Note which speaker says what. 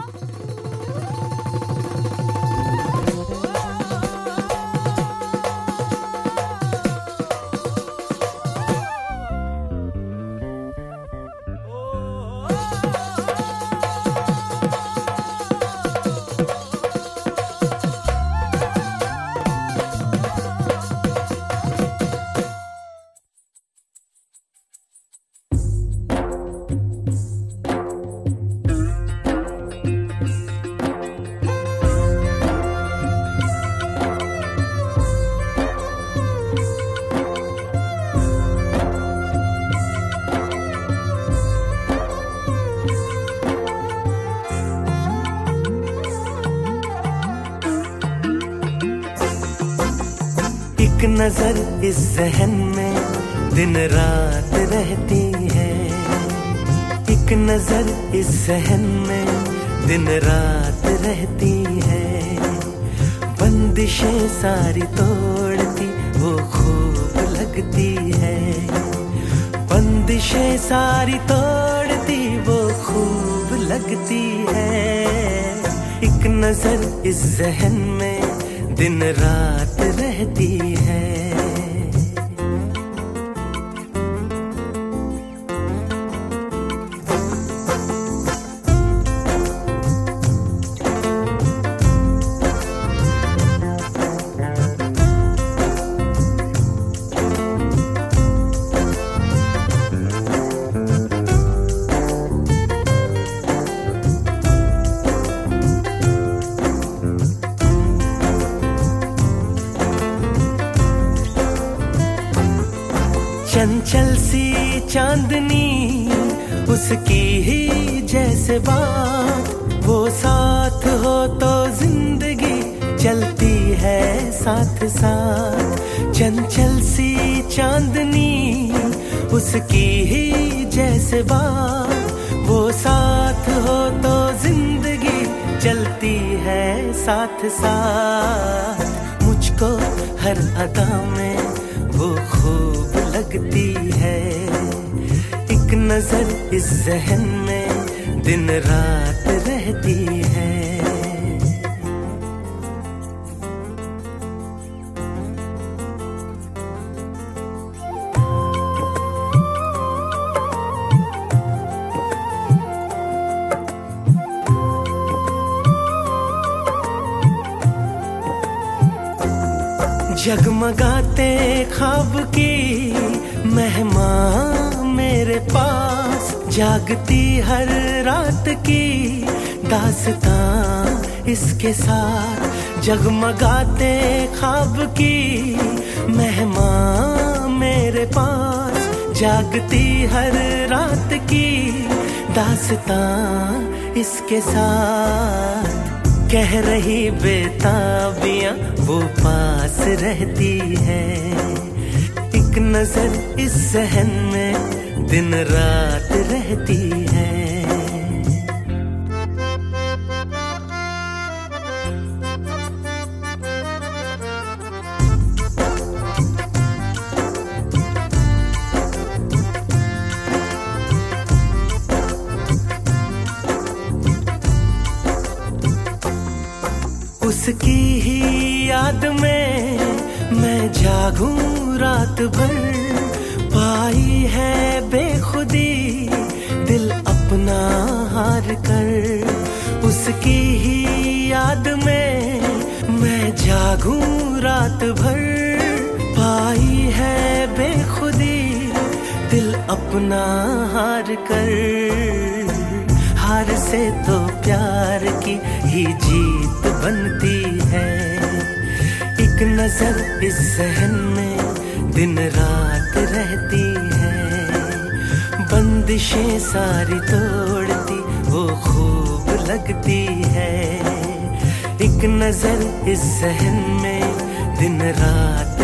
Speaker 1: Tchau! एक नज़र इस जहन में दिन रात रहती है। एक नज़र इस जहन में दिन रात रहती है। बंदिशें सारी तोड़ती, वो खूब लगती है। बंदिशें सारी तोड़ती, वो खूब लगती है। एक नज़र इस जहन में दिन रात रहती है चंचल सी चांदनी, उसकी ही जैसे बात। वो साथ हो तो ज़िंदगी चलती है साथ साथ। चंचल सी चांदनी, उसकी ही जैसे बात। वो साथ हो तो ज़िंदगी चलती है साथ साथ। मुझको हर अदा में वो खूब लगती है। एक नज़र इस जहन में दिन रात रहती है। जगमगाते ख्वाब की मेहमान मेरे पास जागती हर रात की दासता इसके साथ जगमगाते ख्वाब की। मेहमान मेरे पास जागती हर रात की दासता इसके साथ। कह रही बेताबियाँ, वो पास रहती है। एक नज़र इस सहन में दिन रात रहती है। उसकी ही याद में जागूं रात भर। पाई है बेखुदी, दिल अपना हार कर। उसकी ही याद में मैं जागूं रात भर। पाई है बेखुदी, दिल अपना हार कर। हार से तो प्यार की ही जीत बनती है। नज़र इस सहन में दिन रात रहती है। बंदिशें सारी तोड़ती, वो खूब लगती है। एक नज़र इस सहन में दिन रात